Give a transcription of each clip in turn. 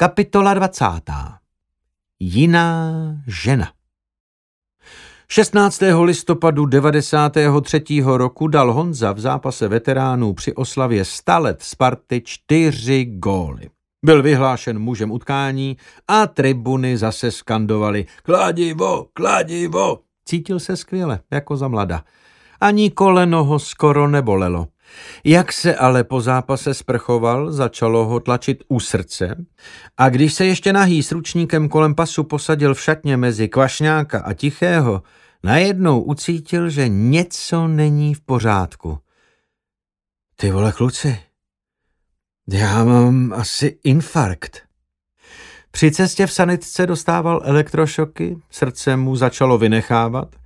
Kapitola 20. Jiná žena. 16. listopadu 93. roku dal Honza v zápase veteránů při oslavě 100 let Sparty čtyři góly. Byl vyhlášen mužem utkání a tribuny zase skandovali kladivo, kladivo. Cítil se skvěle, jako za mlada. Ani koleno ho skoro nebolelo. Jak se ale po zápase sprchoval, začalo ho tlačit u srdce a když se ještě nahý s ručníkem kolem pasu posadil v šatně mezi Kvašňáka a Tichého, najednou ucítil, že něco není v pořádku. Ty vole kluci, já mám asi infarkt. Při cestě v sanitce dostával elektrošoky, srdce mu začalo vynechávat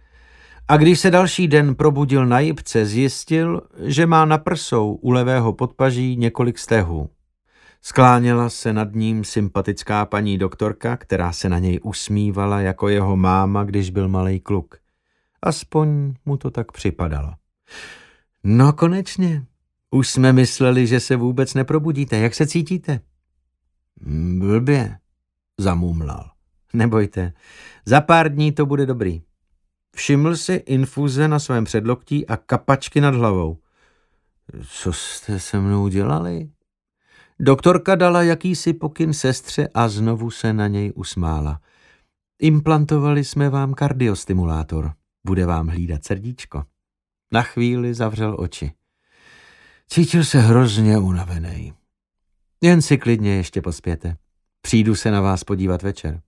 a když se další den probudil na jibce, zjistil, že má na prsou u levého podpaží několik stehů. Skláněla se nad ním sympatická paní doktorka, která se na něj usmívala jako jeho máma, když byl malý kluk. Aspoň mu to tak připadalo. No konečně, už jsme mysleli, že se vůbec neprobudíte. Jak se cítíte? Blbě, zamumlal. Nebojte, za pár dní to bude dobrý. Všiml si infuze na svém předloktí a kapačky nad hlavou. Co jste se mnou dělali? Doktorka dala jakýsi pokyn sestře a znovu se na něj usmála. Implantovali jsme vám kardiostimulátor. Bude vám hlídat srdíčko. Na chvíli zavřel oči. Cítil se hrozně unavený. Jen si klidně ještě pospěte. Přijdu se na vás podívat večer.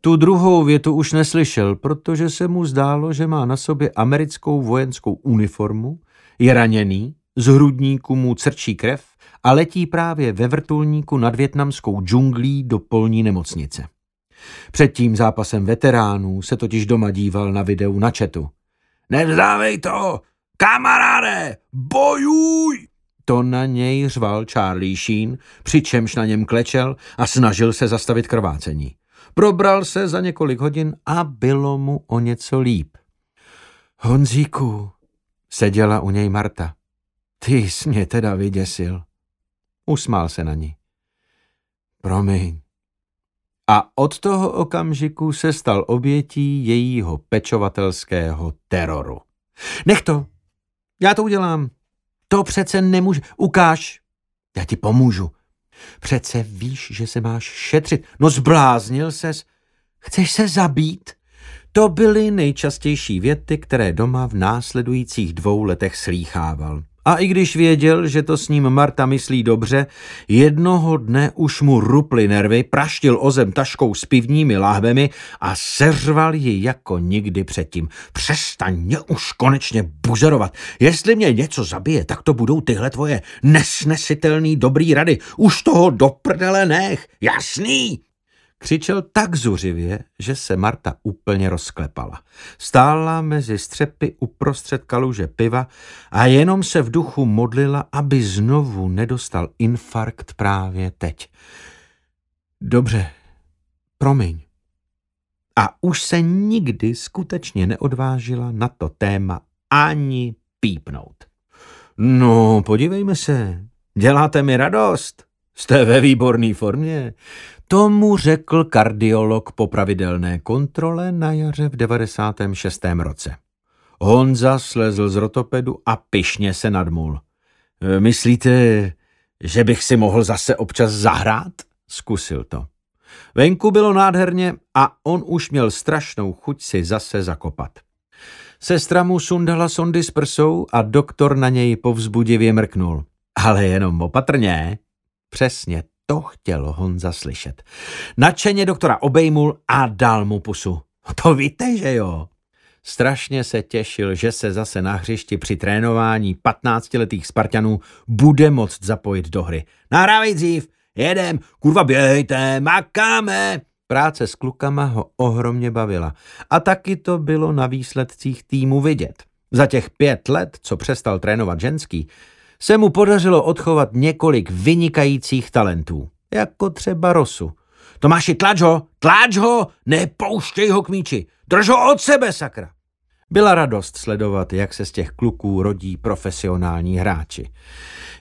Tu druhou větu už neslyšel, protože se mu zdálo, že má na sobě americkou vojenskou uniformu, je raněný, z hrudníku mu crčí krev a letí právě ve vrtulníku nad větnamskou džunglí do polní nemocnice. Před tím zápasem veteránů se totiž doma díval na videu na četu. Nevzdávej to! Kamaráde! Bojuj! To na něj řval Charlie Sheen, přičemž na něm klečel a snažil se zastavit krvácení. Probral se za několik hodin a bylo mu o něco líp. Honzíku, seděla u něj Marta. Ty jsi mě teda vyděsil. Usmál se na ní. Promiň. A od toho okamžiku se stal obětí jejího pečovatelského teroru. Nech to, já to udělám. To přece nemůže. Ukáž. Já ti pomůžu. Přece víš, že se máš šetřit. No zbláznil ses. Chceš se zabít? To byly nejčastější věty, které doma v následujících dvou letech slýchával. A i když věděl, že to s ním Marta myslí dobře, jednoho dne už mu ruply nervy, praštil o zem taškou s pivními láhvemi a seřval ji jako nikdy předtím. Přestaň mě už konečně buzerovat. Jestli mě něco zabije, tak to budou tyhle tvoje nesnesitelný dobrý rady. Už toho do prdele nech. Jasný? Křičel tak zuřivě, že se Marta úplně rozklepala. Stála mezi střepy uprostřed kaluže piva a jenom se v duchu modlila, aby znovu nedostal infarkt právě teď. Dobře, promiň. A už se nikdy skutečně neodvážila na to téma ani pípnout. No, podívejme se, děláte mi radost. Jste ve výborné formě. Tomu řekl kardiolog po pravidelné kontrole na jaře v 96. roce. Honza slezl z rotopedu a pišně se nadmul. E, myslíte, že bych si mohl zase občas zahrát? Zkusil to. Venku bylo nádherně a on už měl strašnou chuť si zase zakopat. Sestra mu sundala sondy s prsou a doktor na něj povzbudivě mrknul. Ale jenom opatrně. Přesně to chtěl Honza slyšet. Načeně doktora obejmul a dal mu pusu. To víte, že jo? Strašně se těšil, že se zase na hřišti při trénování 15-letých Spartanů bude moct zapojit do hry. Nahrávej dřív, jedem, kurva běhejte, makáme. Práce s klukama ho ohromně bavila a taky to bylo na výsledcích týmu vidět. Za těch pět let, co přestal trénovat ženský, se mu podařilo odchovat několik vynikajících talentů, jako třeba Rosu. Tomáši, tlač ho, tlač ho, nepouštěj ho k míči, drž ho od sebe, sakra. Byla radost sledovat, jak se z těch kluků rodí profesionální hráči.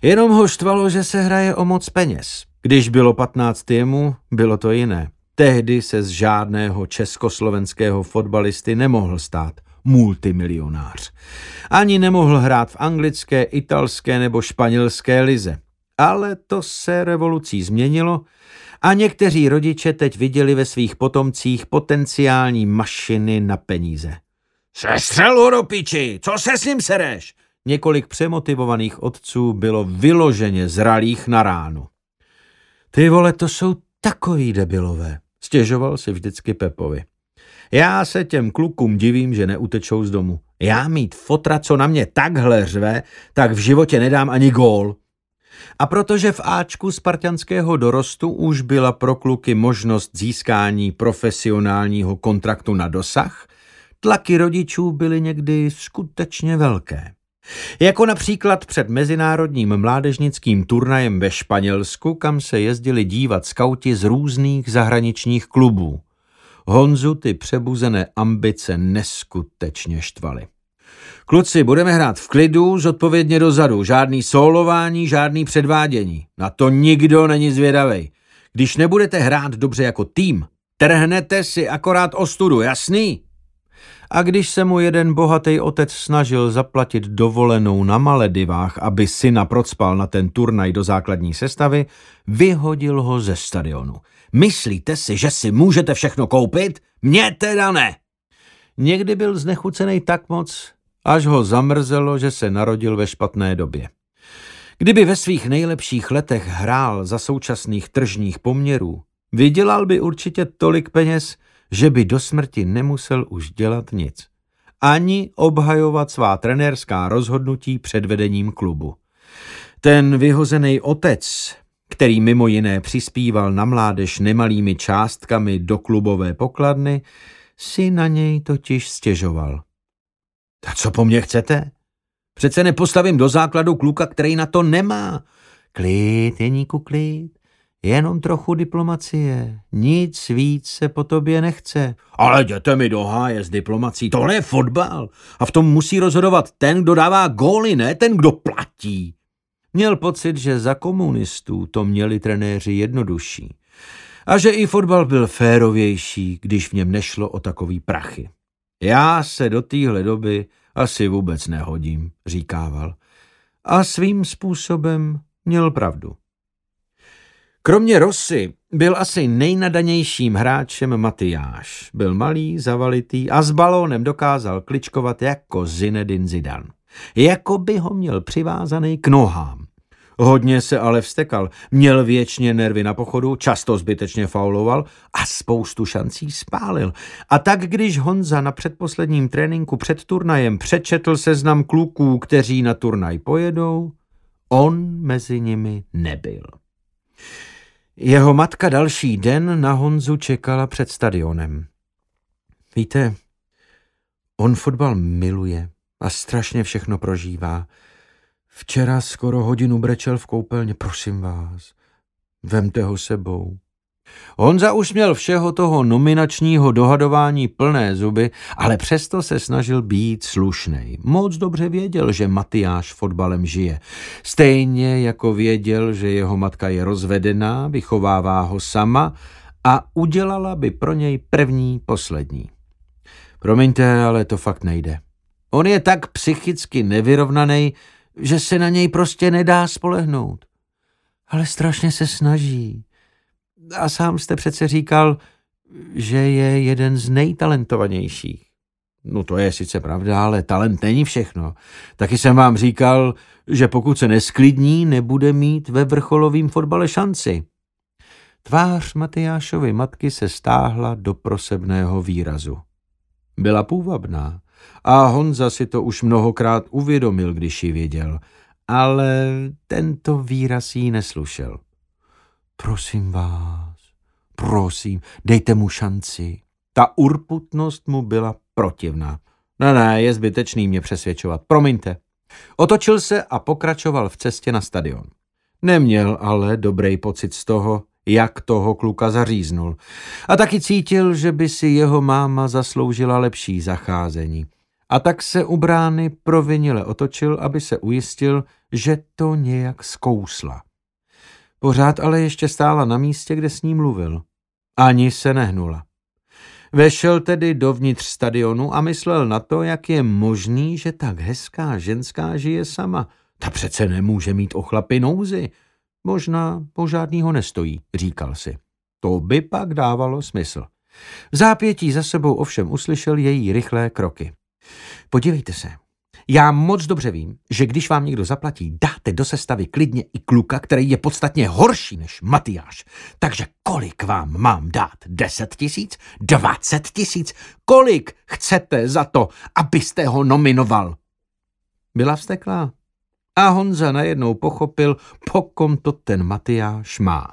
Jenom ho štvalo, že se hraje o moc peněz. Když bylo 15 jemu, bylo to jiné. Tehdy se z žádného československého fotbalisty nemohl stát multimilionář. Ani nemohl hrát v anglické, italské nebo španělské lize. Ale to se revolucí změnilo a někteří rodiče teď viděli ve svých potomcích potenciální mašiny na peníze. Sestřel ho do piči, co se s ním sereš? Několik přemotivovaných otců bylo vyloženě zralých na ránu. Ty vole, to jsou takový debilové, stěžoval si vždycky Pepovi. Já se těm klukům divím, že neutečou z domu. Já mít fotra, co na mě takhle řve, tak v životě nedám ani gól. A protože v Ačku spartianského dorostu už byla pro kluky možnost získání profesionálního kontraktu na dosah, tlaky rodičů byly někdy skutečně velké. Jako například před mezinárodním mládežnickým turnajem ve Španělsku, kam se jezdili dívat skauti z různých zahraničních klubů. Honzu ty přebuzené ambice neskutečně štvaly. Kluci, budeme hrát v klidu, zodpovědně dozadu, žádný solování, žádný předvádění. Na to nikdo není zvědavej. Když nebudete hrát dobře jako tým, trhnete si akorát ostudu, jasný? A když se mu jeden bohatý otec snažil zaplatit dovolenou na Maledivách, aby syna procpal na ten turnaj do základní sestavy, vyhodil ho ze stadionu. Myslíte si, že si můžete všechno koupit? Mně teda ne! Někdy byl znechucený tak moc, až ho zamrzelo, že se narodil ve špatné době. Kdyby ve svých nejlepších letech hrál za současných tržních poměrů, vydělal by určitě tolik peněz, že by do smrti nemusel už dělat nic. Ani obhajovat svá trenérská rozhodnutí před vedením klubu. Ten vyhozený otec, který mimo jiné přispíval na mládež nemalými částkami do klubové pokladny, si na něj totiž stěžoval. A co po mně chcete? Přece nepostavím do základu kluka, který na to nemá. Klid, Jeníku, klid. Jenom trochu diplomacie. Nic víc se po tobě nechce. Ale jděte mi do háje s diplomací. Tohle je fotbal. A v tom musí rozhodovat ten, kdo dává góly, ne ten, kdo platí. Měl pocit, že za komunistů to měli trenéři jednodušší. A že i fotbal byl férovější, když v něm nešlo o takový prachy. Já se do téhle doby asi vůbec nehodím, říkával. A svým způsobem měl pravdu. Kromě Rosy byl asi nejnadanějším hráčem Matyáš. Byl malý, zavalitý a s balónem dokázal kličkovat jako Zinedine Zidane. Jako by ho měl přivázaný k nohám. Hodně se ale vstekal, měl věčně nervy na pochodu, často zbytečně fauloval a spoustu šancí spálil. A tak, když Honza na předposledním tréninku před turnajem přečetl seznam kluků, kteří na turnaj pojedou, on mezi nimi nebyl. Jeho matka další den na Honzu čekala před stadionem. Víte, on fotbal miluje a strašně všechno prožívá. Včera skoro hodinu brečel v koupelně, prosím vás, vemte ho sebou. Honza už měl všeho toho nominačního dohadování plné zuby, ale přesto se snažil být slušnej. Moc dobře věděl, že Matyáš fotbalem žije. Stejně jako věděl, že jeho matka je rozvedená, vychovává ho sama a udělala by pro něj první, poslední. Promiňte, ale to fakt nejde. On je tak psychicky nevyrovnaný, že se na něj prostě nedá spolehnout. Ale strašně se snaží. A sám jste přece říkal, že je jeden z nejtalentovanějších. No to je sice pravda, ale talent není všechno. Taky jsem vám říkal, že pokud se nesklidní, nebude mít ve vrcholovém fotbale šanci. Tvář Matyášovy matky se stáhla do prosebného výrazu. Byla půvabná, a Honza si to už mnohokrát uvědomil, když ji viděl, ale tento výraz jí neslušel. Prosím vás, prosím, dejte mu šanci. Ta urputnost mu byla protivná. Ne, ne, je zbytečný mě přesvědčovat, promiňte. Otočil se a pokračoval v cestě na stadion. Neměl ale dobrý pocit z toho, jak toho kluka zaříznul. A taky cítil, že by si jeho máma zasloužila lepší zacházení a tak se u brány provinile otočil, aby se ujistil, že to nějak zkousla. Pořád ale ještě stála na místě, kde s ní mluvil. Ani se nehnula. Vešel tedy dovnitř stadionu a myslel na to, jak je možný, že tak hezká ženská žije sama. Ta přece nemůže mít o chlapi nouzy. Možná po žádnýho nestojí, říkal si. To by pak dávalo smysl. V zápětí za sebou ovšem uslyšel její rychlé kroky. Podívejte se, já moc dobře vím, že když vám někdo zaplatí, dáte do sestavy klidně i kluka, který je podstatně horší než Matyáš. Takže kolik vám mám dát? Deset tisíc? Dvacet tisíc? Kolik chcete za to, abyste ho nominoval? Byla vsteklá. A Honza najednou pochopil, po kom to ten Matyáš má.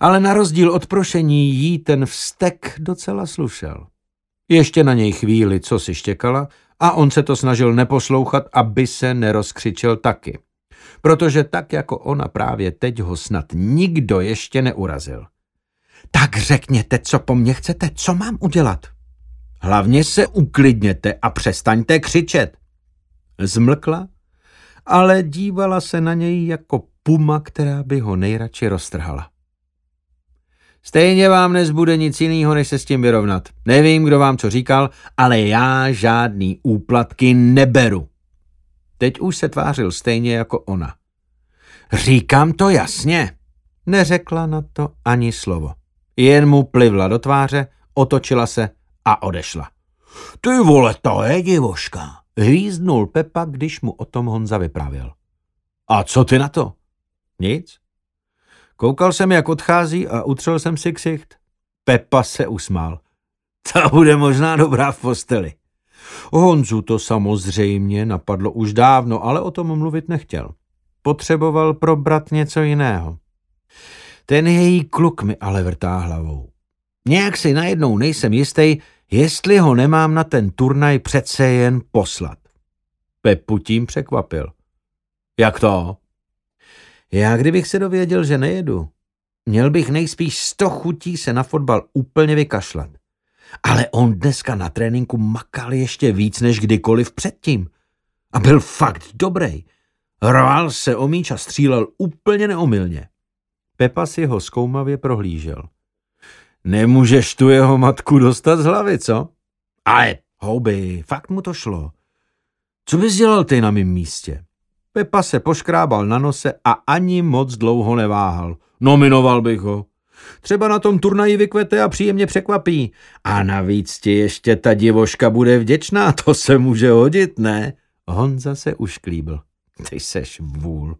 Ale na rozdíl od prošení jí ten vztek docela slušel. Ještě na něj chvíli, co si štěkala, a on se to snažil neposlouchat, aby se nerozkřičel taky. Protože tak jako ona právě teď ho snad nikdo ještě neurazil. Tak řekněte, co po mně chcete, co mám udělat? Hlavně se uklidněte a přestaňte křičet. Zmlkla, ale dívala se na něj jako puma, která by ho nejradši roztrhala. Stejně vám nezbude nic jiného, než se s tím vyrovnat. Nevím, kdo vám co říkal, ale já žádný úplatky neberu. Teď už se tvářil stejně jako ona. Říkám to jasně. Neřekla na to ani slovo. Jen mu plivla do tváře, otočila se a odešla. Ty vole, to je divoška, hvízdnul Pepa, když mu o tom Honza vyprávěl. A co ty na to? Nic. Koukal jsem, jak odchází a utřel jsem si ksicht. Pepa se usmál. Ta bude možná dobrá v posteli. Honzu to samozřejmě napadlo už dávno, ale o tom mluvit nechtěl. Potřeboval probrat něco jiného. Ten její kluk mi ale vrtá hlavou. Nějak si najednou nejsem jistý, jestli ho nemám na ten turnaj přece jen poslat. Pepu tím překvapil. Jak to? Já kdybych se dověděl, že nejedu, měl bych nejspíš sto chutí se na fotbal úplně vykašlat. Ale on dneska na tréninku makal ještě víc než kdykoliv předtím. A byl fakt dobrý. Rval se o míč a střílel úplně neomylně. Pepa si ho zkoumavě prohlížel. Nemůžeš tu jeho matku dostat z hlavy, co? Ale houby, fakt mu to šlo. Co bys dělal ty na mém místě? Pepa se poškrábal na nose a ani moc dlouho neváhal. Nominoval bych ho. Třeba na tom turnaji vykvete a příjemně překvapí. A navíc ti ještě ta divoška bude vděčná, to se může hodit, ne? Honza se ušklíbil. Ty seš vůl.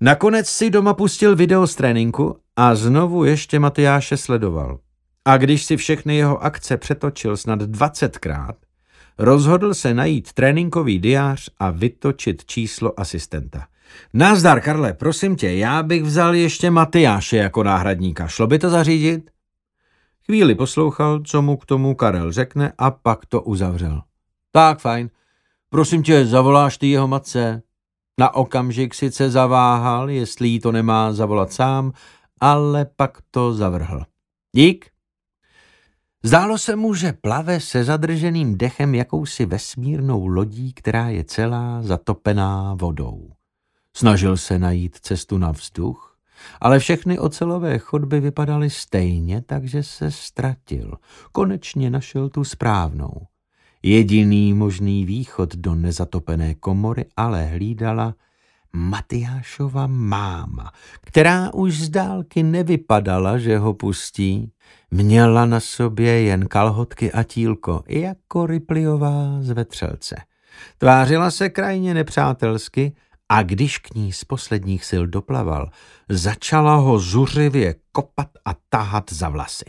Nakonec si doma pustil video z tréninku a znovu ještě Matyáše sledoval. A když si všechny jeho akce přetočil snad dvacetkrát, Rozhodl se najít tréninkový diář a vytočit číslo asistenta. Nazdar, Karle, prosím tě, já bych vzal ještě Matyáše jako náhradníka. Šlo by to zařídit? Chvíli poslouchal, co mu k tomu Karel řekne a pak to uzavřel. Tak, fajn. Prosím tě, zavoláš ty jeho matce? Na okamžik sice zaváhal, jestli jí to nemá zavolat sám, ale pak to zavrhl. Dík, Zdálo se mu, že plave se zadrženým dechem jakousi vesmírnou lodí, která je celá zatopená vodou. Snažil se najít cestu na vzduch, ale všechny ocelové chodby vypadaly stejně, takže se ztratil. Konečně našel tu správnou. Jediný možný východ do nezatopené komory ale hlídala Matyášova máma, která už z dálky nevypadala, že ho pustí. Měla na sobě jen kalhotky a tílko, jako Ripleyová z vetřelce. Tvářila se krajně nepřátelsky a když k ní z posledních sil doplaval, začala ho zuřivě kopat a tahat za vlasy.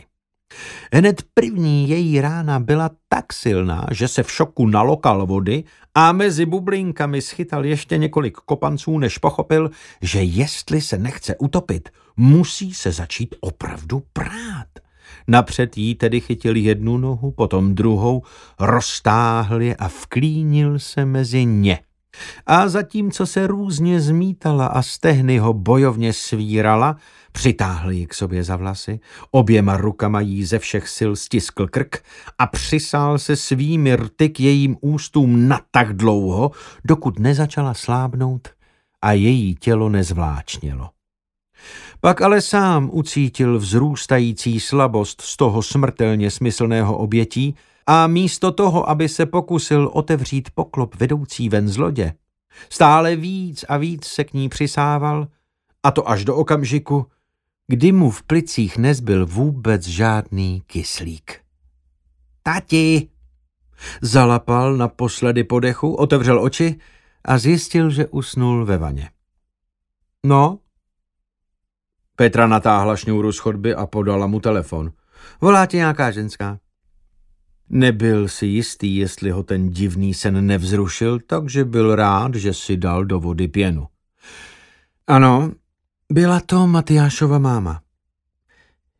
Hned první její rána byla tak silná, že se v šoku nalokal vody a mezi bublinkami schytal ještě několik kopanců, než pochopil, že jestli se nechce utopit, musí se začít opravdu prát. Napřed jí tedy chytil jednu nohu, potom druhou, roztáhl je a vklínil se mezi ně. A zatímco se různě zmítala a stehny ho bojovně svírala, přitáhl ji k sobě za vlasy, oběma rukama jí ze všech sil stiskl krk a přisál se svými rty k jejím ústům na tak dlouho, dokud nezačala slábnout a její tělo nezvláčnělo. Pak ale sám ucítil vzrůstající slabost z toho smrtelně smyslného obětí a místo toho, aby se pokusil otevřít poklop vedoucí ven z lodě, stále víc a víc se k ní přisával, a to až do okamžiku, kdy mu v plicích nezbyl vůbec žádný kyslík. Tati! Zalapal naposledy podechu, otevřel oči a zjistil, že usnul ve vaně. No? Petra natáhla šňůru z chodby a podala mu telefon. Volá ti nějaká ženská? Nebyl si jistý, jestli ho ten divný sen nevzrušil, takže byl rád, že si dal do vody pěnu. Ano, byla to Matyášova máma.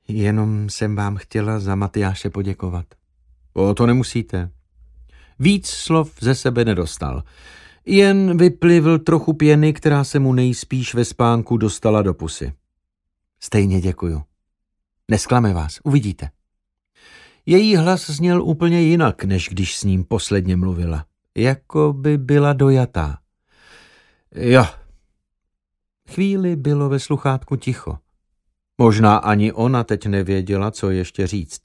Jenom jsem vám chtěla za Matyáše poděkovat. O to nemusíte. Víc slov ze sebe nedostal. Jen vyplivl trochu pěny, která se mu nejspíš ve spánku dostala do pusy. Stejně děkuju. Nesklame vás, uvidíte. Její hlas zněl úplně jinak, než když s ním posledně mluvila. Jako by byla dojatá. Jo. Chvíli bylo ve sluchátku ticho. Možná ani ona teď nevěděla, co ještě říct.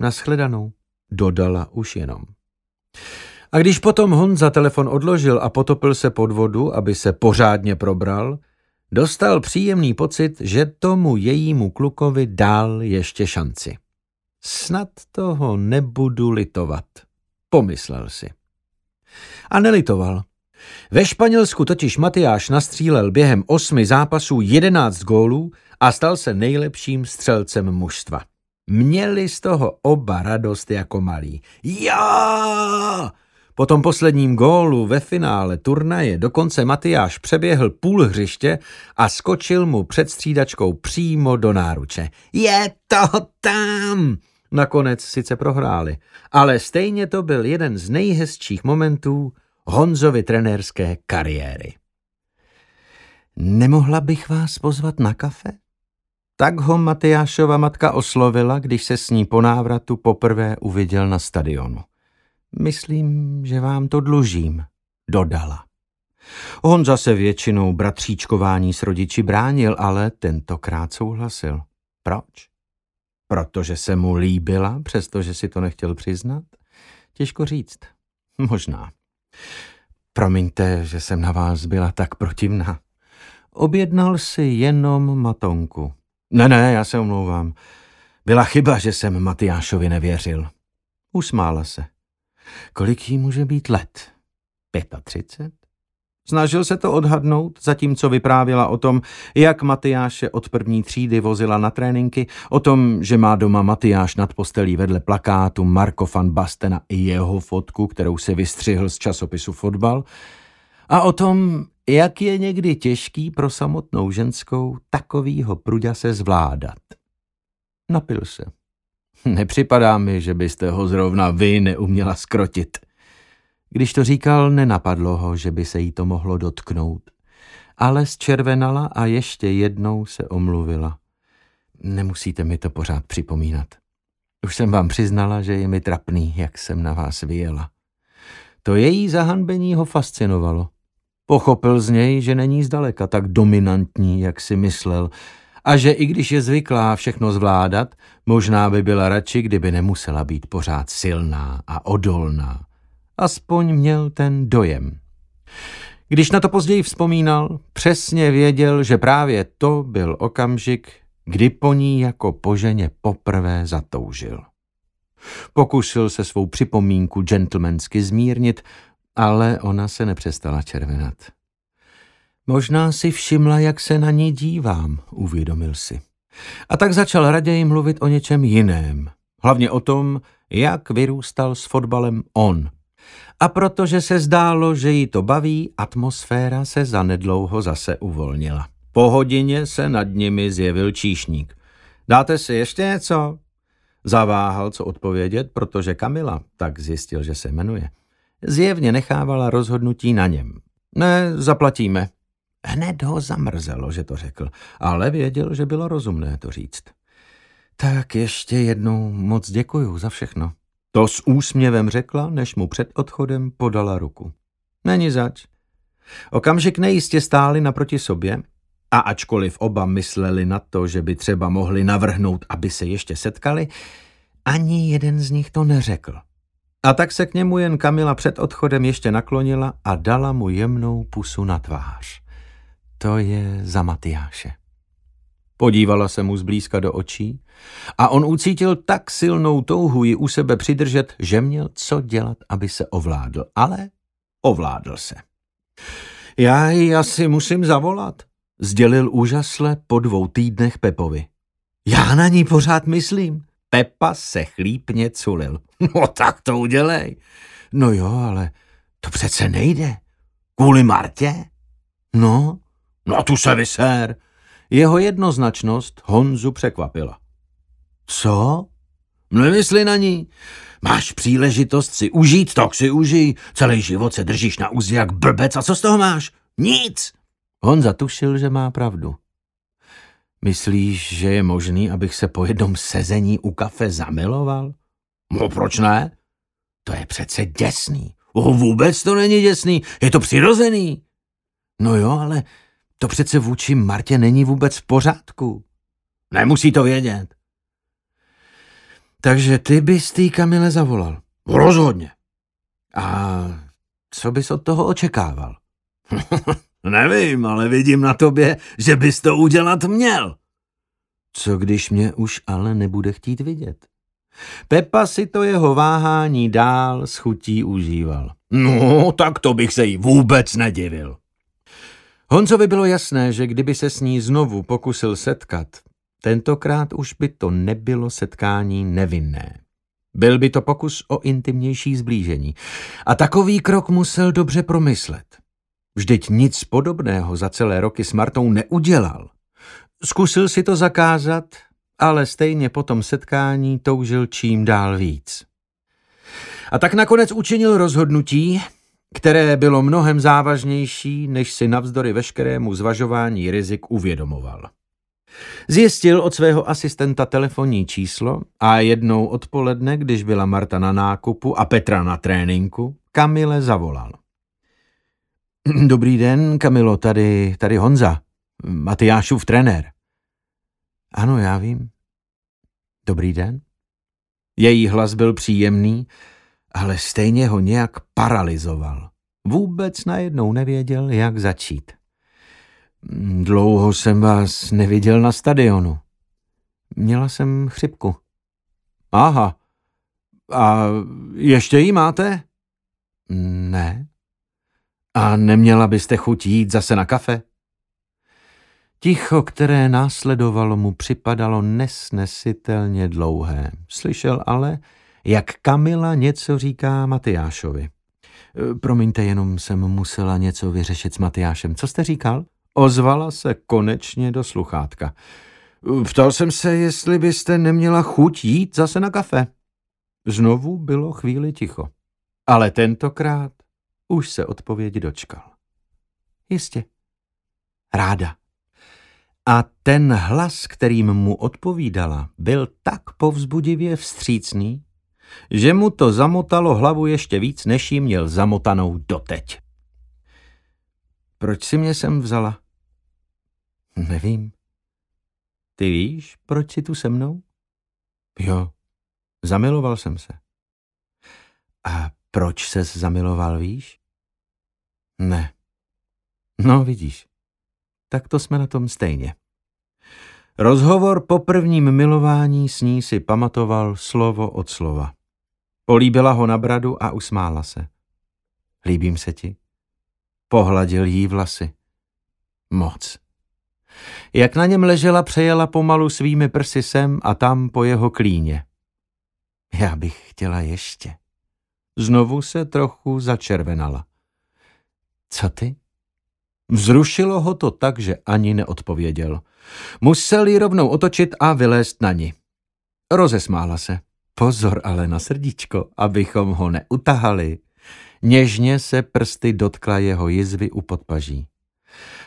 Naschledanou, dodala už jenom. A když potom Honza telefon odložil a potopil se pod vodu, aby se pořádně probral, dostal příjemný pocit, že tomu jejímu klukovi dál ještě šanci. Snad toho nebudu litovat, pomyslel si. A nelitoval. Ve Španělsku totiž Matyáš nastřílel během osmi zápasů jedenáct gólů a stal se nejlepším střelcem mužstva. Měli z toho oba radost jako malí. Já! Po tom posledním gólu ve finále turnaje dokonce Matyáš přeběhl půl hřiště a skočil mu před střídačkou přímo do náruče. Je to tam! Nakonec sice prohráli, ale stejně to byl jeden z nejhezčích momentů Honzovy trenérské kariéry. Nemohla bych vás pozvat na kafe? Tak ho Matyášova matka oslovila, když se s ní po návratu poprvé uviděl na stadionu. Myslím, že vám to dlužím, dodala. Honza se většinou bratříčkování s rodiči bránil, ale tentokrát souhlasil. Proč? Protože se mu líbila, přestože si to nechtěl přiznat? Těžko říct. Možná. Promiňte, že jsem na vás byla tak protivná. Objednal si jenom matonku. Ne, ne, já se omlouvám. Byla chyba, že jsem Matyášovi nevěřil. Usmála se. Kolik jí může být let? 35? Snažil se to odhadnout, zatímco vyprávěla o tom, jak Matyáše od první třídy vozila na tréninky, o tom, že má doma Matyáš nad postelí vedle plakátu Marko van Bastena i jeho fotku, kterou se vystřihl z časopisu Fotbal, a o tom, jak je někdy těžký pro samotnou ženskou takovýho pruďa se zvládat. Napil se. Nepřipadá mi, že byste ho zrovna vy neuměla skrotit. Když to říkal, nenapadlo ho, že by se jí to mohlo dotknout. Ale zčervenala a ještě jednou se omluvila. Nemusíte mi to pořád připomínat. Už jsem vám přiznala, že je mi trapný, jak jsem na vás vyjela. To její zahanbení ho fascinovalo. Pochopil z něj, že není zdaleka tak dominantní, jak si myslel, a že i když je zvyklá všechno zvládat, možná by byla radši, kdyby nemusela být pořád silná a odolná. Aspoň měl ten dojem. Když na to později vzpomínal, přesně věděl, že právě to byl okamžik, kdy po ní jako po ženě poprvé zatoužil. Pokusil se svou připomínku gentlemansky zmírnit, ale ona se nepřestala červenat. Možná si všimla, jak se na ní dívám, uvědomil si. A tak začal raději mluvit o něčem jiném. Hlavně o tom, jak vyrůstal s fotbalem on. A protože se zdálo, že jí to baví, atmosféra se zanedlouho zase uvolnila. Po hodině se nad nimi zjevil číšník. Dáte si ještě něco? Zaváhal, co odpovědět, protože Kamila, tak zjistil, že se jmenuje, zjevně nechávala rozhodnutí na něm. Ne, zaplatíme. Hned ho zamrzelo, že to řekl, ale věděl, že bylo rozumné to říct. Tak ještě jednou moc děkuju za všechno. To s úsměvem řekla, než mu před odchodem podala ruku. Není zač. Okamžik nejistě stáli naproti sobě A ačkoliv oba mysleli na to, že by třeba mohli navrhnout, aby se ještě setkali, ani jeden z nich to neřekl. A tak se k němu jen Kamila před odchodem ještě naklonila a dala mu jemnou pusu na tvář. To je za Matyáše. Podívala se mu zblízka do očí a on ucítil tak silnou touhu ji u sebe přidržet, že měl co dělat, aby se ovládl. Ale ovládl se. Já ji asi musím zavolat, sdělil úžasle po dvou týdnech Pepovi. Já na ní pořád myslím. Pepa se chlípně culil. No tak to udělej. No jo, ale to přece nejde. Kvůli Martě? No, no tu se vysér. Jeho jednoznačnost Honzu překvapila. Co? Nemysli na ní. Máš příležitost si užít, tak si užij. Celý život se držíš na úzdě jak blbec a co z toho máš? Nic. Honza tušil, že má pravdu. Myslíš, že je možný, abych se po jednom sezení u kafe zamiloval? No proč ne? To je přece děsný. O, vůbec to není děsný, je to přirozený. No jo, ale to přece vůči Martě není vůbec v pořádku. Nemusí to vědět. Takže ty bys tý Kamile zavolal. Rozhodně. A co bys od toho očekával? Nevím, ale vidím na tobě, že bys to udělat měl. Co když mě už ale nebude chtít vidět? Pepa si to jeho váhání dál s chutí užíval. No, tak to bych se jí vůbec nedivil. Honzovi bylo jasné, že kdyby se s ní znovu pokusil setkat, tentokrát už by to nebylo setkání nevinné. Byl by to pokus o intimnější zblížení. A takový krok musel dobře promyslet. Vždyť nic podobného za celé roky s Martou neudělal. Zkusil si to zakázat, ale stejně po tom setkání toužil čím dál víc. A tak nakonec učinil rozhodnutí, které bylo mnohem závažnější, než si navzdory veškerému zvažování rizik uvědomoval. Zjistil od svého asistenta telefonní číslo a jednou odpoledne, když byla Marta na nákupu a Petra na tréninku, Kamile zavolal. Dobrý den, Kamilo, tady, tady Honza, Matyášův trenér. Ano, já vím. Dobrý den. Její hlas byl příjemný, ale stejně ho nějak paralizoval. Vůbec najednou nevěděl, jak začít. Dlouho jsem vás neviděl na stadionu. Měla jsem chřipku. Aha. A ještě jí máte? Ne. A neměla byste chuť jít zase na kafe? Ticho, které následovalo, mu připadalo nesnesitelně dlouhé. Slyšel ale, jak Kamila něco říká Matyášovi. Promiňte, jenom jsem musela něco vyřešit s Matyášem. Co jste říkal? Ozvala se konečně do sluchátka. Ptal jsem se, jestli byste neměla chuť jít zase na kafe. Znovu bylo chvíli ticho. Ale tentokrát už se odpovědi dočkal. Jistě. Ráda. A ten hlas, kterým mu odpovídala, byl tak povzbudivě vstřícný, že mu to zamotalo hlavu ještě víc, než jí měl zamotanou doteď. Proč si mě sem vzala? Nevím. Ty víš, proč jsi tu se mnou? Jo, zamiloval jsem se. A proč ses zamiloval, víš? Ne. No, vidíš. Tak to jsme na tom stejně. Rozhovor po prvním milování s ní si pamatoval slovo od slova. Políbila ho na bradu a usmála se. Líbím se ti? Pohladil jí vlasy. Moc. Jak na něm ležela, přejela pomalu svými prsy sem a tam po jeho klíně. Já bych chtěla ještě. Znovu se trochu začervenala. Co ty? Vzrušilo ho to tak, že ani neodpověděl. Musel ji rovnou otočit a vylézt na ní. Rozesmála se. Pozor ale na srdíčko, abychom ho neutahali. Něžně se prsty dotkla jeho jizvy u podpaží.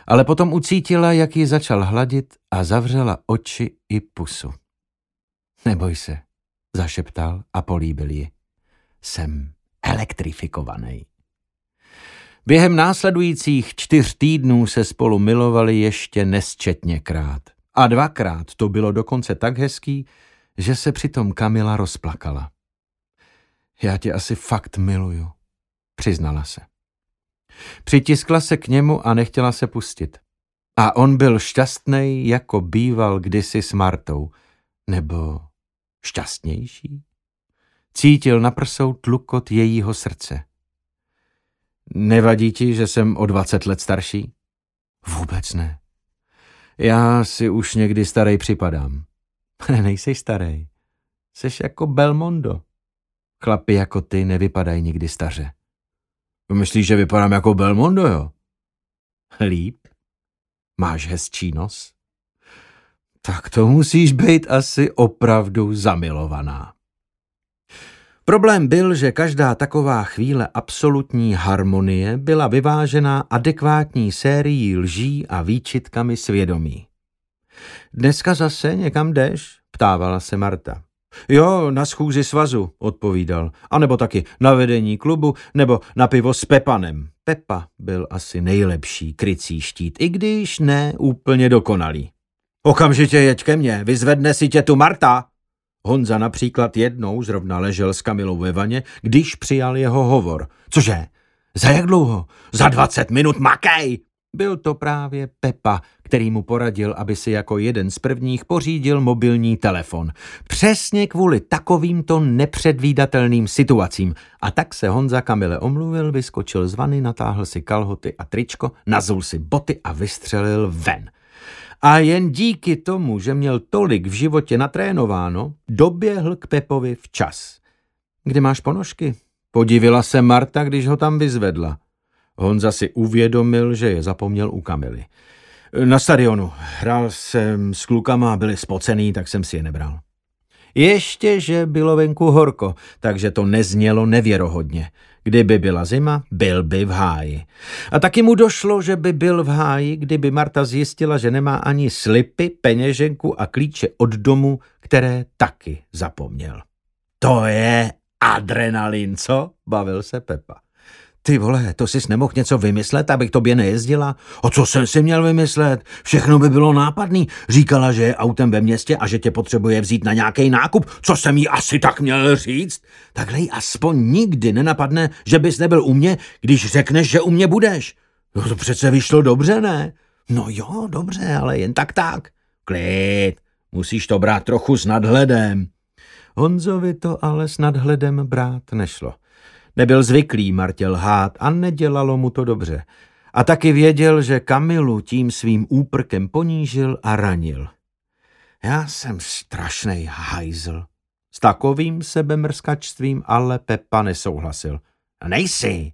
Ale potom ucítila, jak ji začal hladit a zavřela oči i pusu. Neboj se, zašeptal a políbil ji. Jsem elektrifikovaný. Během následujících čtyř týdnů se spolu milovali ještě nesčetněkrát. A dvakrát to bylo dokonce tak hezký, že se přitom Kamila rozplakala. Já tě asi fakt miluju, přiznala se. Přitiskla se k němu a nechtěla se pustit. A on byl šťastný, jako býval kdysi s Martou. Nebo šťastnější? Cítil na prsou tlukot jejího srdce. Nevadí ti, že jsem o dvacet let starší? Vůbec ne. Já si už někdy starej připadám. Nejsej starý. Seš jako Belmondo. Chlapi jako ty nevypadají nikdy staře. Myslíš, že vypadám jako Belmondo, jo? Líp? Máš hezčí nos? Tak to musíš být asi opravdu zamilovaná. Problém byl, že každá taková chvíle absolutní harmonie byla vyvážená adekvátní sérií lží a výčitkami svědomí. Dneska zase někam jdeš? ptávala se Marta. Jo, na schůzi svazu, odpovídal. A nebo taky na vedení klubu, nebo na pivo s Pepanem. Pepa byl asi nejlepší krycí štít, i když ne úplně dokonalý. Okamžitě jeď ke mně, vyzvedne si tě tu Marta. Honza například jednou zrovna ležel s Kamilou ve vaně, když přijal jeho hovor. Cože? Za jak dlouho? Za dvacet minut makej! Byl to právě Pepa, který mu poradil, aby si jako jeden z prvních pořídil mobilní telefon. Přesně kvůli takovýmto nepředvídatelným situacím. A tak se Honza Kamile omluvil, vyskočil z vany, natáhl si kalhoty a tričko, nazul si boty a vystřelil ven. A jen díky tomu, že měl tolik v životě natrénováno, doběhl k Pepovi včas. Kde máš ponožky? Podivila se Marta, když ho tam vyzvedla. Honza si uvědomil, že je zapomněl u Kamily. Na stadionu. Hrál jsem s klukama, byli spocený, tak jsem si je nebral. Ještě, že bylo venku horko, takže to neznělo nevěrohodně. Kdyby byla zima, byl by v háji. A taky mu došlo, že by byl v háji, kdyby Marta zjistila, že nemá ani slipy, peněženku a klíče od domu, které taky zapomněl. To je adrenalin, co? Bavil se Pepa. Ty vole, to jsi nemohl něco vymyslet, abych tobě nejezdila? O co jsem si měl vymyslet? Všechno by bylo nápadný. Říkala, že je autem ve městě a že tě potřebuje vzít na nějaký nákup. Co jsem jí asi tak měl říct? Takhle jí aspoň nikdy nenapadne, že bys nebyl u mě, když řekneš, že u mě budeš. No to přece vyšlo dobře, ne? No jo, dobře, ale jen tak tak. Klid, musíš to brát trochu s nadhledem. Honzovi to ale s nadhledem brát nešlo. Nebyl zvyklý Martě lhát a nedělalo mu to dobře. A taky věděl, že Kamilu tím svým úprkem ponížil a ranil. Já jsem strašnej hajzl. S takovým sebemrskačstvím ale Pepa nesouhlasil. A nejsi.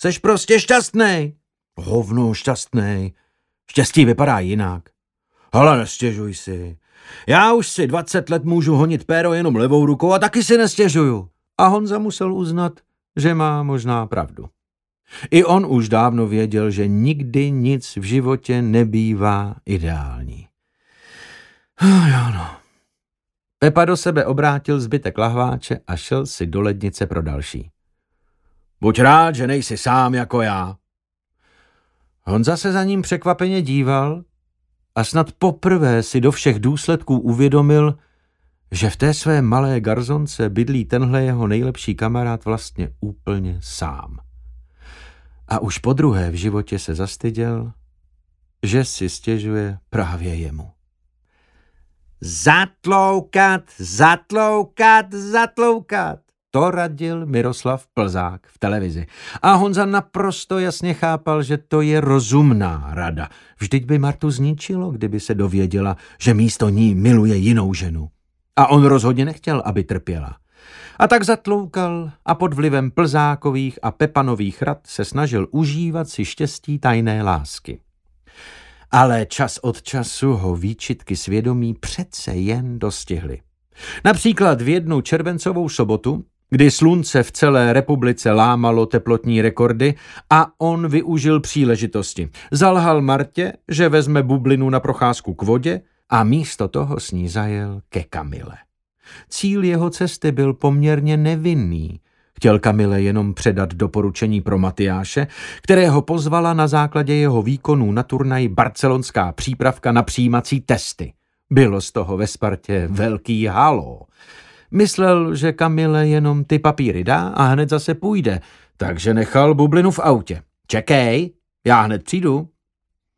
Seš prostě šťastný. Hovno šťastný. Štěstí vypadá jinak. Ale nestěžuj si. Já už si 20 let můžu honit péro jenom levou rukou a taky si nestěžuju. A Honza musel uznat, že má možná pravdu. I on už dávno věděl, že nikdy nic v životě nebývá ideální. Oh, jo no. Pepa do sebe obrátil zbytek lahváče a šel si do lednice pro další. Buď rád, že nejsi sám jako já. Honza se za ním překvapeně díval a snad poprvé si do všech důsledků uvědomil, že v té své malé garzonce bydlí tenhle jeho nejlepší kamarád vlastně úplně sám. A už po druhé v životě se zastyděl, že si stěžuje právě jemu. Zatloukat, zatloukat, zatloukat. To radil Miroslav Plzák v televizi. A Honza naprosto jasně chápal, že to je rozumná rada. Vždyť by Martu zničilo, kdyby se dověděla, že místo ní miluje jinou ženu. A on rozhodně nechtěl, aby trpěla. A tak zatloukal a pod vlivem plzákových a pepanových rad se snažil užívat si štěstí tajné lásky. Ale čas od času ho výčitky svědomí přece jen dostihly. Například v jednu červencovou sobotu, kdy slunce v celé republice lámalo teplotní rekordy a on využil příležitosti. Zalhal Martě, že vezme bublinu na procházku k vodě a místo toho s ní zajel ke Kamile. Cíl jeho cesty byl poměrně nevinný. Chtěl Kamile jenom předat doporučení pro Matyáše, kterého pozvala na základě jeho výkonů na turnaji barcelonská přípravka na přijímací testy. Bylo z toho ve Spartě velký halo. Myslel, že Kamile jenom ty papíry dá a hned zase půjde, takže nechal bublinu v autě. Čekej, já hned přijdu.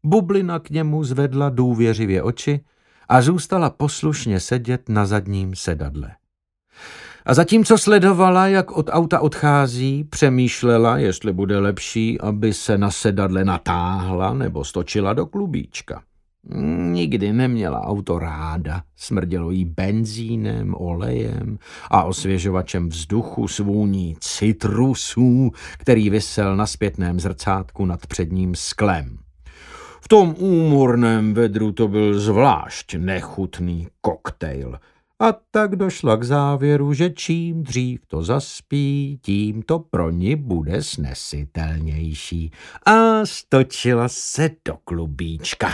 Bublina k němu zvedla důvěřivě oči a zůstala poslušně sedět na zadním sedadle. A zatímco sledovala, jak od auta odchází, přemýšlela, jestli bude lepší, aby se na sedadle natáhla nebo stočila do klubíčka. Nikdy neměla auto ráda, smrdělo jí benzínem, olejem a osvěžovačem vzduchu s vůní citrusů, který vysel na zpětném zrcátku nad předním sklem. V tom úmorném vedru to byl zvlášť nechutný koktejl. A tak došla k závěru, že čím dřív to zaspí, tím to pro ní bude snesitelnější. A stočila se do klubíčka.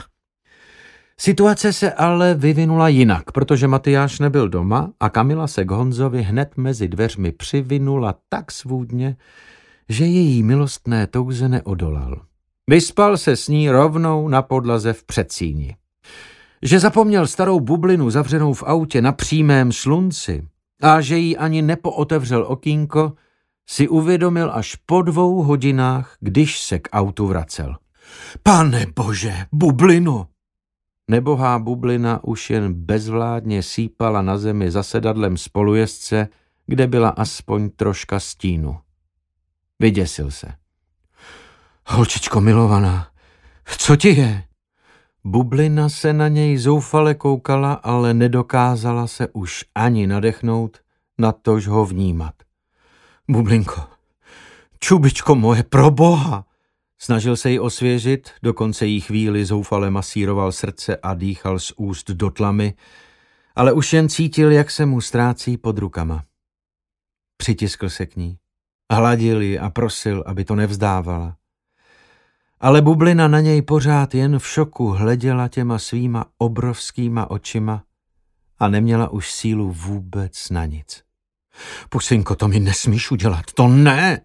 Situace se ale vyvinula jinak, protože Matyáš nebyl doma a Kamila se k Honzovi hned mezi dveřmi přivinula tak svůdně, že její milostné touze neodolal. Vyspal se s ní rovnou na podlaze v předsíni. Že zapomněl starou bublinu zavřenou v autě na přímém slunci a že jí ani nepootevřel okýnko, si uvědomil až po dvou hodinách, když se k autu vracel. Pane bože, bublinu! Nebohá bublina už jen bezvládně sípala na zemi za sedadlem spolujezdce, kde byla aspoň troška stínu. Vyděsil se. Holčičko milovaná, co ti je? Bublina se na něj zoufale koukala, ale nedokázala se už ani nadechnout, na tož ho vnímat. Bublinko, čubičko moje, pro boha! Snažil se ji osvěžit, dokonce jí chvíli zoufale masíroval srdce a dýchal z úst do tlamy, ale už jen cítil, jak se mu ztrácí pod rukama. Přitiskl se k ní, hladil ji a prosil, aby to nevzdávala. Ale bublina na něj pořád jen v šoku hleděla těma svýma obrovskýma očima a neměla už sílu vůbec na nic. Pusinko, to mi nesmíš udělat, to ne!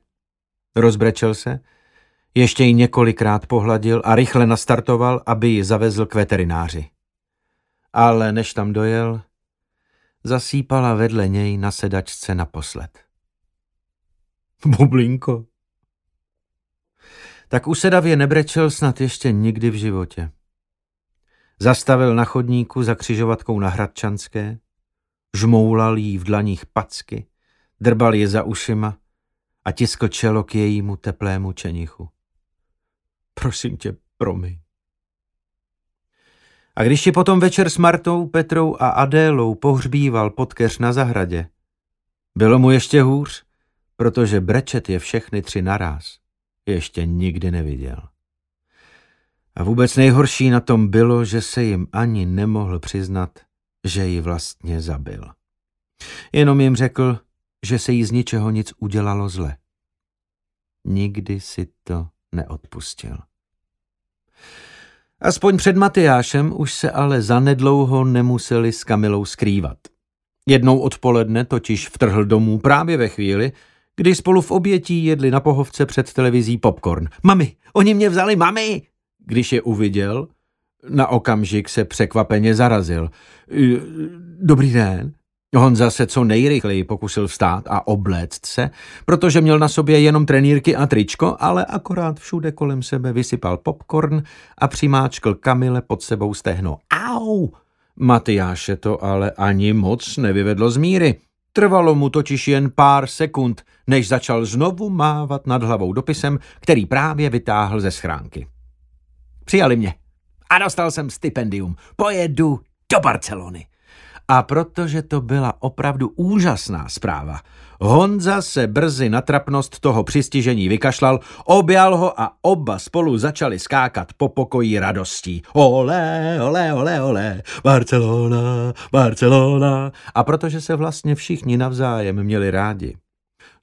Rozbrečel se, ještě ji několikrát pohladil a rychle nastartoval, aby ji zavezl k veterináři. Ale než tam dojel, zasípala vedle něj na sedačce naposled. Bublinko. Tak usedavě nebrečel snad ještě nikdy v životě. Zastavil na chodníku za křižovatkou na Hradčanské, žmoulal jí v dlaních packy, drbal je za ušima a tiskl čelo k jejímu teplému čenichu. Prosím tě, promiň. A když ji potom večer s Martou, Petrou a Adélou pohřbíval podkeř na zahradě, bylo mu ještě hůř, protože brečet je všechny tři naraz ještě nikdy neviděl. A vůbec nejhorší na tom bylo, že se jim ani nemohl přiznat, že ji vlastně zabil. Jenom jim řekl, že se jí z ničeho nic udělalo zle. Nikdy si to neodpustil. Aspoň před Matyášem už se ale zanedlouho nemuseli s Kamilou skrývat. Jednou odpoledne totiž vtrhl domů právě ve chvíli, kdy spolu v obětí jedli na pohovce před televizí popcorn. Mami, oni mě vzali, mami! Když je uviděl, na okamžik se překvapeně zarazil. Dobrý den, Honza se co nejrychleji pokusil vstát a obléct se, protože měl na sobě jenom trenýrky a tričko, ale akorát všude kolem sebe vysypal popcorn a přimáčkl Kamile pod sebou stehno. Au! Matyáše to ale ani moc nevyvedlo z míry. Trvalo mu totiž jen pár sekund, než začal znovu mávat nad hlavou dopisem, který právě vytáhl ze schránky. Přijali mě a dostal jsem stipendium. Pojedu do Barcelony. A protože to byla opravdu úžasná zpráva, Honza se brzy na trapnost toho přistižení vykašlal, objal ho a oba spolu začali skákat po pokoji radostí. Ole, ole, ole, ole, Barcelona, Barcelona. A protože se vlastně všichni navzájem měli rádi,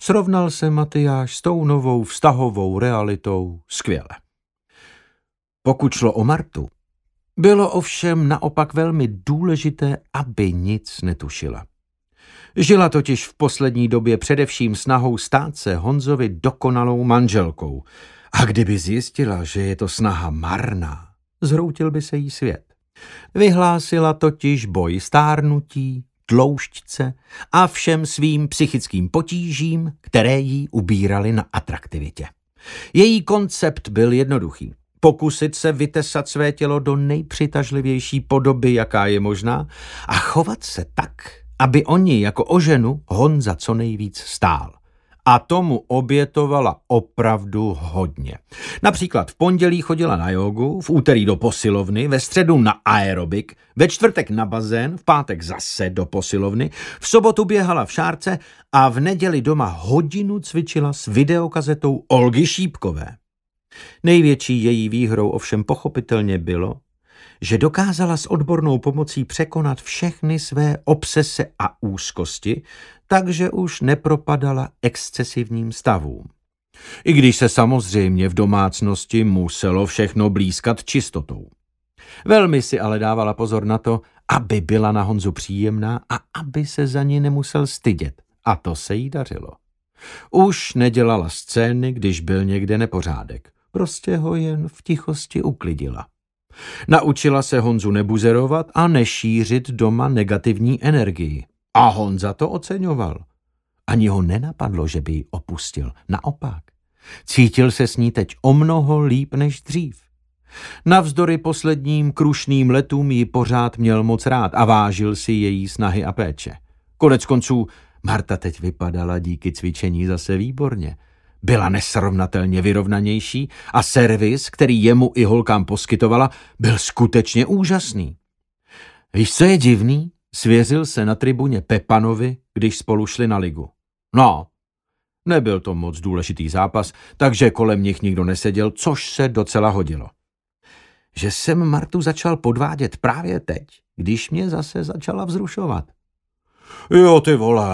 srovnal se Matyáš s tou novou vztahovou realitou skvěle. Pokud šlo o Martu, bylo ovšem naopak velmi důležité, aby nic netušila. Žila totiž v poslední době především snahou stát se Honzovi dokonalou manželkou. A kdyby zjistila, že je to snaha marná, zhroutil by se jí svět. Vyhlásila totiž boj stárnutí, tloušťce a všem svým psychickým potížím, které jí ubírali na atraktivitě. Její koncept byl jednoduchý. Pokusit se vytesat své tělo do nejpřitažlivější podoby, jaká je možná, a chovat se tak, aby oni jako o ženu Honza co nejvíc stál a tomu obětovala opravdu hodně. Například v pondělí chodila na jogu, v úterý do posilovny, ve středu na aerobik, ve čtvrtek na bazén, v pátek zase do posilovny, v sobotu běhala v šárce a v neděli doma hodinu cvičila s videokazetou Olgy Šípkové. Největší její výhrou ovšem pochopitelně bylo, že dokázala s odbornou pomocí překonat všechny své obsese a úzkosti, takže už nepropadala excesivním stavům. I když se samozřejmě v domácnosti muselo všechno blízkat čistotou. Velmi si ale dávala pozor na to, aby byla na Honzu příjemná a aby se za ní nemusel stydět. A to se jí dařilo. Už nedělala scény, když byl někde nepořádek. Prostě ho jen v tichosti uklidila. Naučila se Honzu nebuzerovat a nešířit doma negativní energii. A Honza to oceňoval. Ani ho nenapadlo, že by ji opustil. Naopak. Cítil se s ní teď o mnoho líp než dřív. Navzdory posledním krušným letům ji pořád měl moc rád a vážil si její snahy a péče. Konec konců Marta teď vypadala díky cvičení zase výborně. Byla nesrovnatelně vyrovnanější a servis, který jemu i holkám poskytovala, byl skutečně úžasný. Víš, co je divný? Svěřil se na tribuně Pepanovi, když spolu šli na ligu. No, nebyl to moc důležitý zápas, takže kolem nich nikdo neseděl, což se docela hodilo. Že jsem Martu začal podvádět právě teď, když mě zase začala vzrušovat. Jo, ty vole,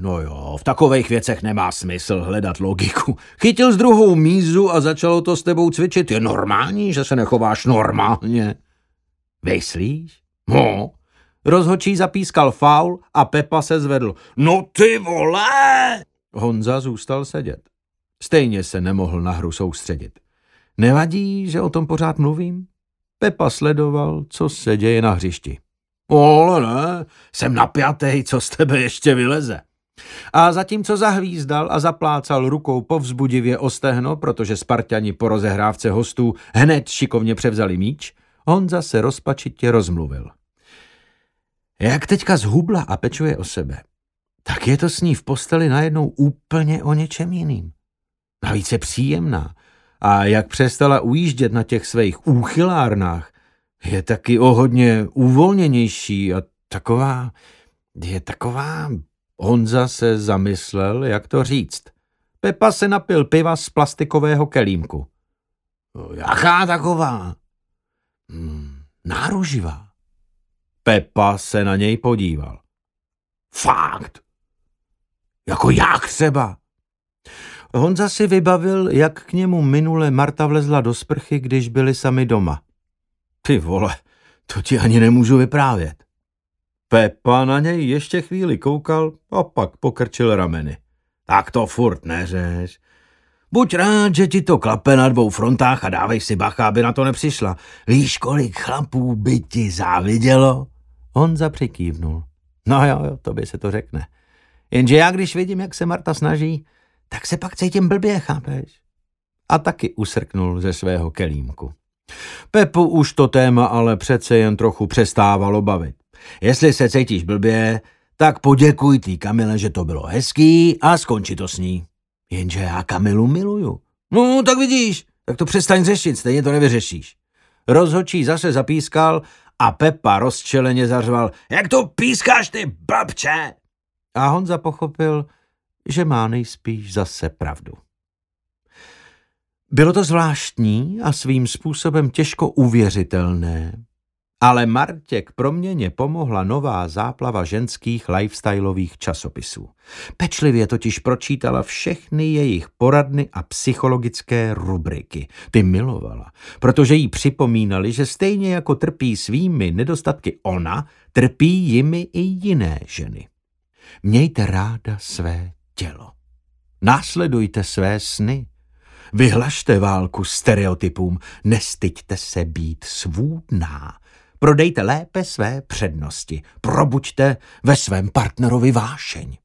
no jo, v takových věcech nemá smysl hledat logiku. Chytil z druhou mízu a začalo to s tebou cvičit. Je normální, že se nechováš normálně? Myslíš? No, Rozhočí zapískal faul a Pepa se zvedl. No ty vole! Honza zůstal sedět. Stejně se nemohl na hru soustředit. Nevadí, že o tom pořád mluvím? Pepa sledoval, co se děje na hřišti. Ale ne, jsem napjatý, co z tebe ještě vyleze. A zatímco zahvízdal a zaplácal rukou povzbudivě o stehno, protože Spartani po rozehrávce hostů hned šikovně převzali míč, Honza se rozpačitě rozmluvil. Jak teďka zhubla a pečuje o sebe, tak je to s ní v posteli najednou úplně o něčem jiným. Navíc je příjemná a jak přestala ujíždět na těch svých úchylárnách, je taky o hodně uvolněnější a taková, je taková... Honza se zamyslel, jak to říct. Pepa se napil piva z plastikového kelímku. Jaká taková? Hmm, náruživá. Pepa se na něj podíval. Fakt? Jako jak třeba? Honza si vybavil, jak k němu minule Marta vlezla do sprchy, když byli sami doma. Ty vole, to ti ani nemůžu vyprávět. Pepa na něj ještě chvíli koukal a pak pokrčil rameny. Tak to furt neřeš. Buď rád, že ti to klape na dvou frontách a dávej si bacha, aby na to nepřišla. Víš, kolik chlapů by ti závidělo? Honza přikývnul. No jo, jo, by se to řekne. Jenže já, když vidím, jak se Marta snaží, tak se pak cítím blbě, chápeš? A taky usrknul ze svého kelímku. Pepu už to téma ale přece jen trochu přestávalo bavit. Jestli se cítíš blbě, tak poděkuj tý Kamile, že to bylo hezký a skonči to s ní. Jenže já Kamilu miluju. No, tak vidíš, tak to přestaň řešit, stejně to nevyřešíš. Rozhočí zase zapískal a Pepa rozčeleně zařval, jak to pískáš ty babče? A Honza pochopil, že má nejspíš zase pravdu. Bylo to zvláštní a svým způsobem těžko uvěřitelné, ale Martě k proměně pomohla nová záplava ženských lifestyleových časopisů. Pečlivě totiž pročítala všechny jejich poradny a psychologické rubriky. Ty milovala, protože jí připomínali, že stejně jako trpí svými nedostatky ona, trpí jimi i jiné ženy. Mějte ráda své tělo. Následujte své sny. Vyhlašte válku stereotypům, nestyďte se být svůdná. Prodejte lépe své přednosti, probuďte ve svém partnerovi vášeň.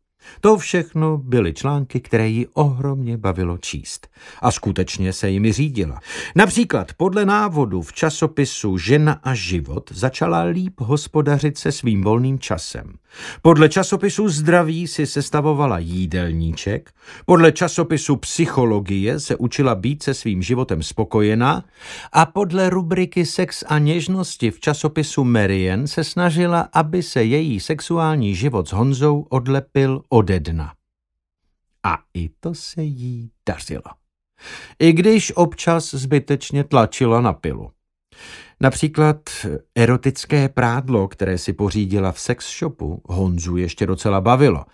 To všechno byly články, které ji ohromně bavilo číst. A skutečně se jimi řídila. Například podle návodu v časopisu Žena a život začala líp hospodařit se svým volným časem. Podle časopisu Zdraví si sestavovala jídelníček, podle časopisu Psychologie se učila být se svým životem spokojená a podle rubriky Sex a něžnosti v časopisu Marian se snažila, aby se její sexuální život s Honzou odlepil ode dna. A i to se jí dařilo. I když občas zbytečně tlačila na pilu. Například erotické prádlo, které si pořídila v sex shopu, Honzu ještě docela bavilo.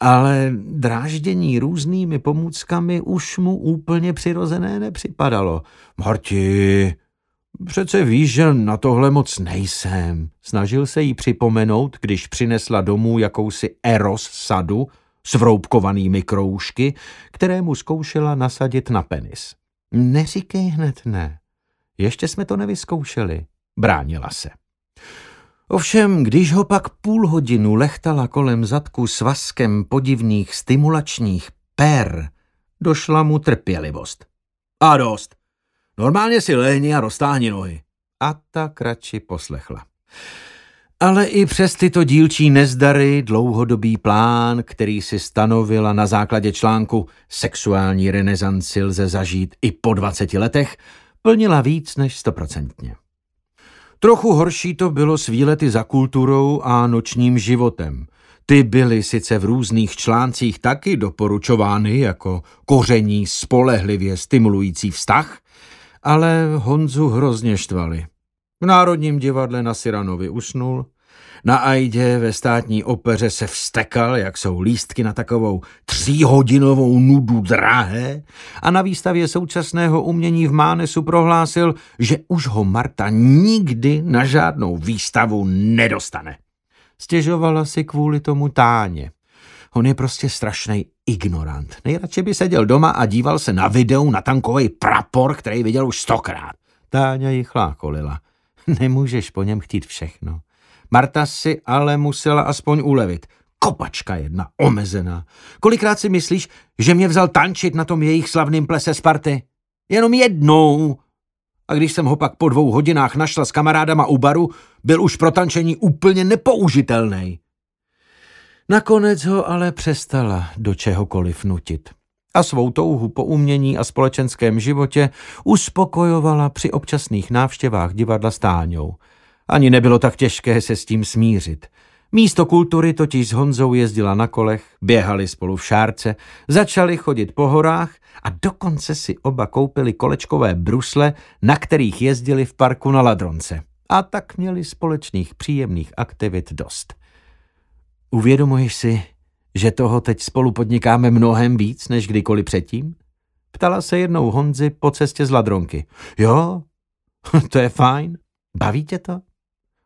Ale dráždění různými pomůckami už mu úplně přirozené nepřipadalo. Marti, přece víš, že na tohle moc nejsem. Snažil se jí připomenout, když přinesla domů jakousi eros sadu s vroubkovanými kroužky, které mu zkoušela nasadit na penis. Neříkej hned ne. Ještě jsme to nevyzkoušeli. Bránila se. Ovšem, když ho pak půl hodinu lechtala kolem zadku s vaskem podivných stimulačních per, došla mu trpělivost. A dost. Normálně si lehni a roztáhni nohy. A tak radši poslechla. Ale i přes tyto dílčí nezdary dlouhodobý plán, který si stanovila na základě článku Sexuální renesanci lze zažít i po 20 letech, plnila víc než stoprocentně. Trochu horší to bylo s výlety za kulturou a nočním životem. Ty byly sice v různých článcích taky doporučovány jako koření spolehlivě stimulující vztah, ale Honzu hrozně štvali. V Národním divadle na Siranovi usnul, na Ajdě ve státní opeře se vstekal, jak jsou lístky na takovou tříhodinovou nudu drahé a na výstavě současného umění v Mánesu prohlásil, že už ho Marta nikdy na žádnou výstavu nedostane. Stěžovala si kvůli tomu Táně. On je prostě strašný ignorant. Nejradši by seděl doma a díval se na videu na tankový prapor, který viděl už stokrát. Táňa ji chlákolila. Nemůžeš po něm chtít všechno. Marta si ale musela aspoň ulevit. Kopačka jedna, omezená. Kolikrát si myslíš, že mě vzal tančit na tom jejich slavným plese Sparty? Jenom jednou. A když jsem ho pak po dvou hodinách našla s kamarádama u baru, byl už pro tančení úplně nepoužitelný. Nakonec ho ale přestala do čehokoliv nutit. A svou touhu po umění a společenském životě uspokojovala při občasných návštěvách divadla s Táňou – ani nebylo tak těžké se s tím smířit. Místo kultury totiž s Honzou jezdila na kolech, běhali spolu v šárce, začali chodit po horách a dokonce si oba koupili kolečkové brusle, na kterých jezdili v parku na Ladronce. A tak měli společných příjemných aktivit dost. Uvědomuješ si, že toho teď spolu podnikáme mnohem víc než kdykoliv předtím? Ptala se jednou Honzi po cestě z Ladronky. Jo, to je fajn. Baví tě to?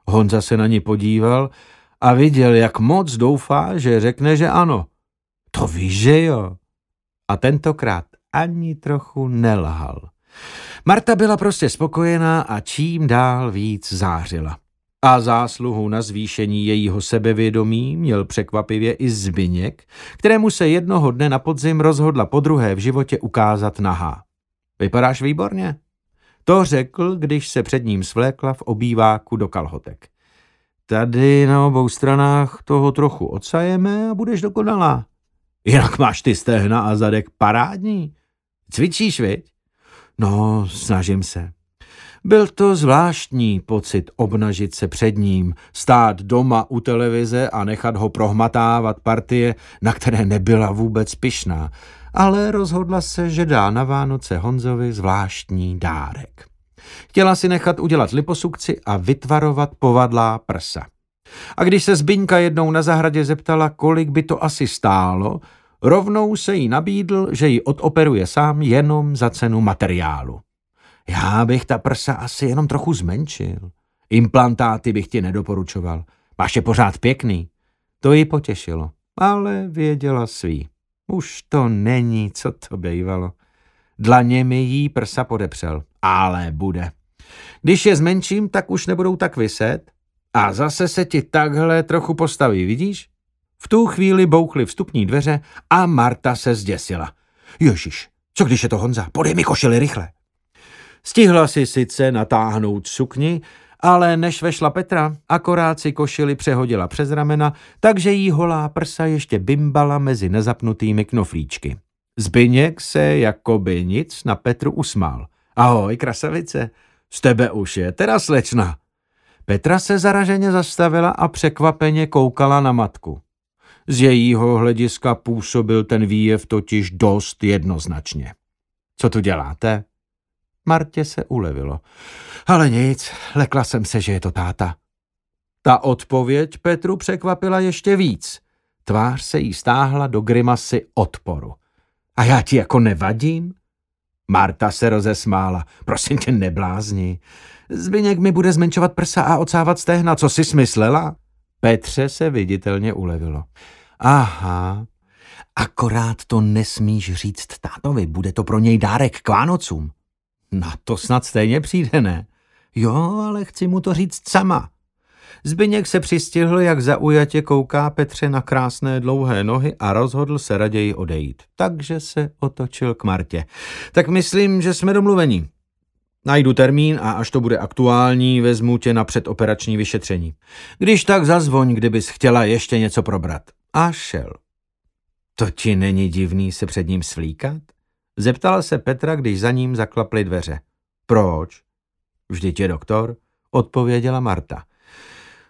Honza se na ní podíval a viděl, jak moc doufá, že řekne, že ano. To víš, že jo. A tentokrát ani trochu nelhal. Marta byla prostě spokojená a čím dál víc zářila. A zásluhu na zvýšení jejího sebevědomí měl překvapivě i Zbyněk, kterému se jednoho dne na podzim rozhodla po druhé v životě ukázat nahá. Vypadáš výborně, to řekl, když se před ním svlékla v obýváku do kalhotek. Tady na obou stranách toho trochu odsajeme a budeš dokonalá. Jinak máš ty stehna a zadek parádní. Cvičíš, viď? No, snažím se. Byl to zvláštní pocit obnažit se před ním, stát doma u televize a nechat ho prohmatávat partie, na které nebyla vůbec pyšná ale rozhodla se, že dá na Vánoce Honzovi zvláštní dárek. Chtěla si nechat udělat liposukci a vytvarovat povadlá prsa. A když se Zbyňka jednou na zahradě zeptala, kolik by to asi stálo, rovnou se jí nabídl, že ji odoperuje sám jenom za cenu materiálu. Já bych ta prsa asi jenom trochu zmenšil. Implantáty bych ti nedoporučoval. Máš je pořád pěkný. To ji potěšilo. ale věděla svý. Už to není, co to bývalo. Dlaněmi jí prsa podepřel, ale bude. Když je zmenším, tak už nebudou tak vyset a zase se ti takhle trochu postaví, vidíš? V tu chvíli bouchly vstupní dveře a Marta se zděsila. Ježíš, co když je to Honza? Podej mi košili rychle. Stihla si sice natáhnout sukni, ale než vešla Petra, akorát si košili přehodila přes ramena, takže jí holá prsa ještě bimbala mezi nezapnutými knoflíčky. Zbyněk se jako by nic na Petru usmál. Ahoj, krasavice, z tebe už je teda slečna. Petra se zaraženě zastavila a překvapeně koukala na matku. Z jejího hlediska působil ten výjev totiž dost jednoznačně. Co tu děláte? Martě se ulevilo. Ale nic, lekla jsem se, že je to táta. Ta odpověď Petru překvapila ještě víc. Tvář se jí stáhla do grimasy odporu. A já ti jako nevadím? Marta se rozesmála. Prosím tě, neblázni. Zbyněk mi bude zmenšovat prsa a ocávat stehna. Co jsi smyslela? Petře se viditelně ulevilo. Aha, akorát to nesmíš říct tátovi, bude to pro něj dárek k Vánocům. Na to snad stejně přijde, ne? Jo, ale chci mu to říct sama. Zbyněk se přistihl, jak zaujatě kouká Petře na krásné dlouhé nohy a rozhodl se raději odejít. Takže se otočil k Martě. Tak myslím, že jsme domluveni. Najdu termín a až to bude aktuální, vezmu tě na předoperační vyšetření. Když tak zazvoň, kdybys chtěla ještě něco probrat. A šel. To ti není divný se před ním svlíkat? Zeptala se Petra, když za ním zaklaply dveře. Proč? Vždyť je doktor, odpověděla Marta.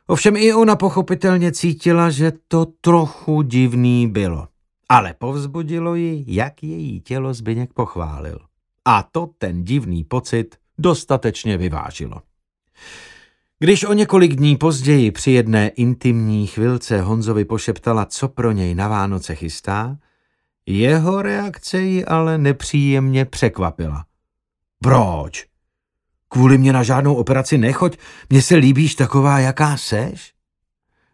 Ovšem i ona pochopitelně cítila, že to trochu divný bylo. Ale povzbudilo ji, jak její tělo Zbyněk pochválil. A to ten divný pocit dostatečně vyvážilo. Když o několik dní později při jedné intimní chvilce Honzovi pošeptala, co pro něj na Vánoce chystá, jeho reakce ji ale nepříjemně překvapila. Proč? Kvůli mě na žádnou operaci nechoď, mně se líbíš taková, jaká seš?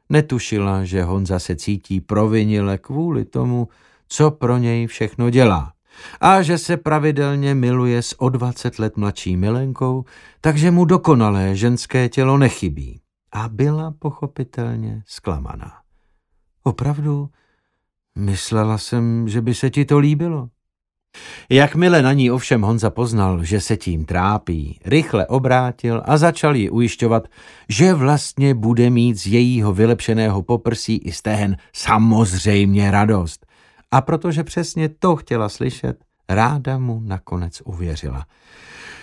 Netušila, že Honza se cítí provinile kvůli tomu, co pro něj všechno dělá. A že se pravidelně miluje s o 20 let mladší milenkou, takže mu dokonalé ženské tělo nechybí. A byla pochopitelně zklamaná. Opravdu, myslela jsem, že by se ti to líbilo. Jakmile na ní ovšem Honza poznal, že se tím trápí, rychle obrátil a začal ji ujišťovat, že vlastně bude mít z jejího vylepšeného poprsí i stehen samozřejmě radost. A protože přesně to chtěla slyšet, ráda mu nakonec uvěřila.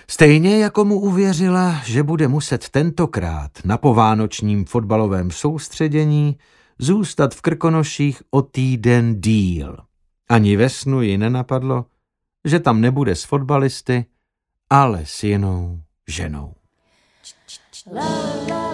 Stejně jako mu uvěřila, že bude muset tentokrát na povánočním fotbalovém soustředění zůstat v Krkonoších o týden díl. Ani ve snu ji nenapadlo, že tam nebude s fotbalisty, ale s jinou ženou. La, la.